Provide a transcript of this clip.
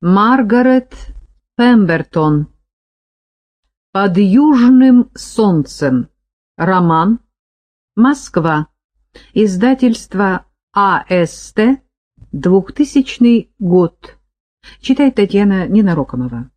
Маргарет Пембертон. Под южным солнцем. Роман. Москва. Издательство АСТ. 2000 год. Читает Татьяна Ненарокомова.